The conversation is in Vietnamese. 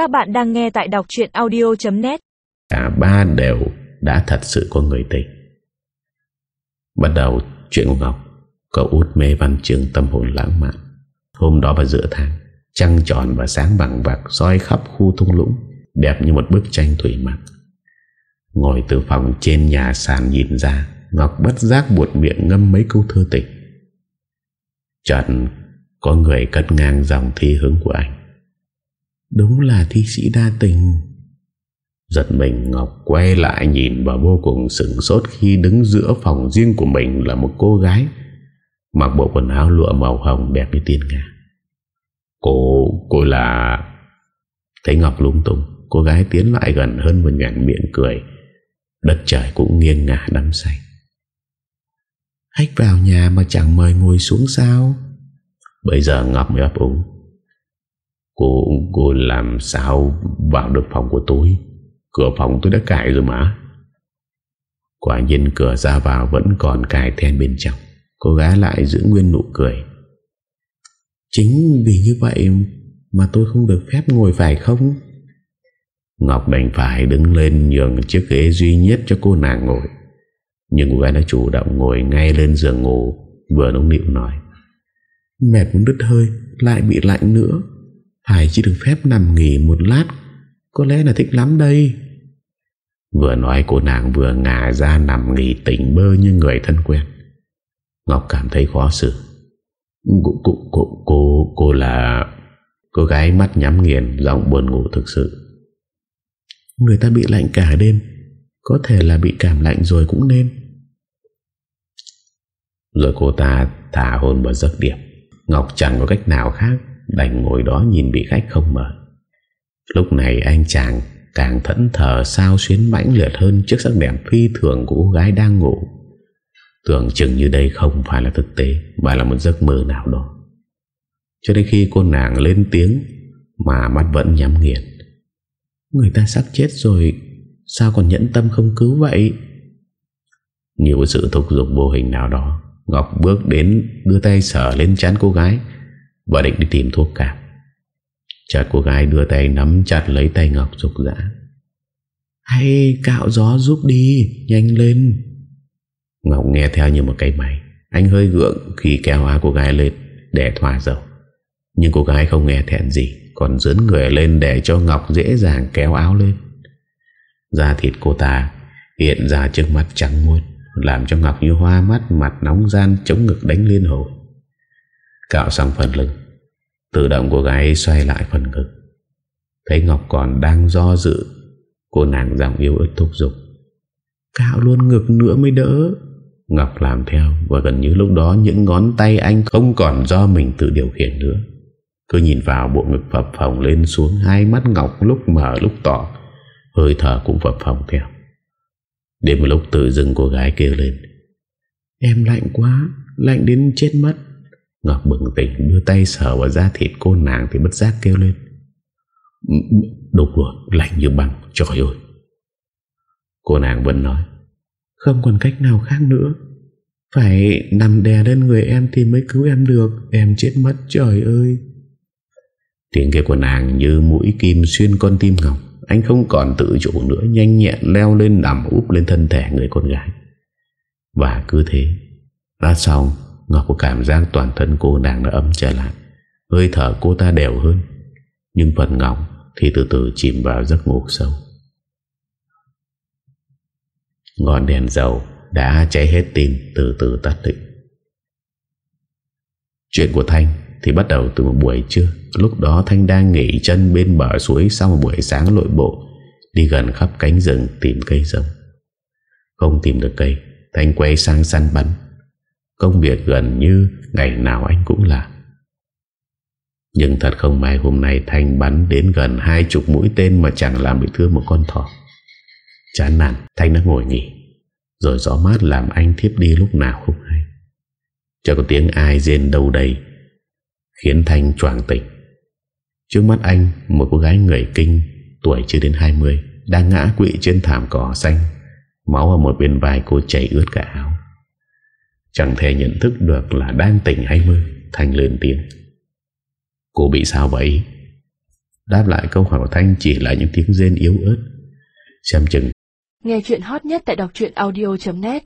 Các bạn đang nghe tại đọc chuyện audio.net Cả ba đều đã thật sự có người tình. Bắt đầu chuyện của Ngọc, Cậu út mê văn chương tâm hồn lãng mạn. Hôm đó vào giữa tháng, Trăng tròn và sáng bằng vạc soi khắp khu thung lũng, Đẹp như một bức tranh thủy mặc. Ngồi từ phòng trên nhà sàn nhìn ra, Ngọc bất giác buột miệng ngâm mấy câu thơ tịch Chợt, có người cất ngang dòng thi hứng của anh. Đúng là thi sĩ đa tình. Giật mình Ngọc quay lại nhìn và vô cùng sửng sốt khi đứng giữa phòng riêng của mình là một cô gái Mặc bộ quần áo lụa màu hồng đẹp như tiên nga. Cô, cô là... Thấy Ngọc lung tung Cô gái tiến lại gần hơn một ngàn miệng cười. Đất trời cũng nghiêng ngả đắm say. Hách vào nhà mà chẳng mời ngồi xuống sao? Bây giờ Ngọc mới ấp úng Cô, cô làm sao vào được phòng của tôi? Cửa phòng tôi đã cài rồi mà. Quả nhiên cửa ra vào vẫn còn cài then bên trong. Cô gái lại giữ nguyên nụ cười. Chính vì như vậy mà tôi không được phép ngồi phải không? Ngọc đành phải đứng lên nhường chiếc ghế duy nhất cho cô nàng ngồi. Nhưng cô gái đã chủ động ngồi ngay lên giường ngủ Vừa nông nịu nói. Mệt muốn đứt hơi Lại bị lạnh nữa. Hải chỉ được phép nằm nghỉ một lát? Có lẽ là thích lắm đây. Vừa nói cô nàng vừa ngả ra nằm nghỉ tỉnh bơ như người thân quen. Ngọc cảm thấy khó xử. Cô, cô, cô, cô, cô là Cô gái mắt nhắm nghiền Giọng buồn ngủ thực sự. Người ta bị lạnh cả đêm. Có thể là bị cảm lạnh rồi cũng nên. Rồi cô ta thả hồn vào giấc điểm. Ngọc chẳng có cách nào khác. Đành ngồi đó nhìn vị khách không mở. Lúc này anh chàng Càng thẫn thờ sao xuyến mãnh liệt hơn Trước sắc đẹp phi thường của cô gái đang ngủ. Tưởng chừng như đây không phải là thực tế, Mà là một giấc mơ nào đó. Cho đến khi cô nàng lên tiếng, Mà mắt vẫn nhắm nghiền. Người ta sắp chết rồi, Sao còn nhẫn tâm không cứu vậy? Nhiều sự thúc giục vô hình nào đó, Ngọc bước đến, Đưa tay sờ lên chán cô gái và định đi tìm thuốc cảm. Chợt cô gái đưa tay nắm chặt lấy tay Ngọc rục rã Hay cạo gió giúp đi, Nhanh lên. Ngọc nghe theo như một cây máy. Anh hơi gượng khi kéo áo cô gái lên Để thoa dầu. Nhưng cô gái không nghe thẹn gì, Còn dướn người lên để cho Ngọc dễ dàng kéo áo lên. Da thịt cô ta Hiện ra trước mắt trắng muôn, Làm cho Ngọc như hoa mắt, Mặt nóng gian, chống ngực đánh liên hồi. Cạo xong phần lưng. Tự động cô gái xoay lại phần ngực. Thấy Ngọc còn đang do dự, Cô nàng giọng yêu ớt thúc giục. Cạo luôn ngực nữa mới đỡ. Ngọc làm theo Và gần như lúc đó những ngón tay anh Không còn do mình tự điều khiển nữa. Cứ nhìn vào bộ ngực phập phồng lên xuống Hai mắt Ngọc lúc mở lúc tỏ, Hơi thở cũng phập phồng theo. Đến một lúc tự dưng cô gái kêu lên. Em lạnh quá, Lạnh đến chết mất. Ngọc bừng tỉnh, đưa tay sờ vào da thịt cô nàng Thì bất giác kêu lên. Đúng rồi lạnh như băng, Trời ơi! Cô nàng vẫn nói, Không còn cách nào khác nữa. Phải nằm đè lên người em Thì mới cứu em được. Em chết mất, trời ơi! Tiếng kêu của nàng như mũi kim xuyên con tim Ngọc. Anh không còn tự chủ nữa, Nhanh nhẹn leo lên nằm úp lên thân thể người con gái. Và cứ thế Lát sau Ngọc có cảm giác toàn thân cô nàng đã ấm trở lại. Hơi thở cô ta đều hơn. Nhưng phần Ngọc Thì từ từ chìm vào giấc ngủ sâu. Ngọn đèn dầu Đã cháy hết tim từ từ tắt định Chuyện của Thanh Thì bắt đầu từ một buổi trưa. Lúc đó Thanh đang nghỉ chân bên bờ suối Sau một buổi sáng lội bộ, Đi gần khắp cánh rừng tìm cây rồng Không tìm được cây, Thanh quay sang săn bắn. Công việc gần như ngày nào anh cũng làm. Nhưng thật không may hôm nay Thanh bắn đến gần hai chục mũi tên Mà chẳng làm bị thương một con thỏ. Chán nản, Thanh đã ngồi nghỉ. Rồi gió mát làm anh thiếp đi lúc nào không hay. Cho có tiếng ai rên đâu đây, Khiến Thanh choàng tỉnh. Trước mắt anh, Một cô gái người kinh, Tuổi chưa đến 20 Đang ngã quỵ trên thảm cỏ xanh, Máu ở một bên vai cô chảy ướt cả áo. Chẳng thể nhận thức được là đang tỉnh hay mơ Thanh lên tiếng. Cô bị sao vậy? Đáp lại câu hỏi của Thanh chỉ là những tiếng rên yếu ớt. Xem chừng. Nghe chuyện hot nhất tại đọc audio.net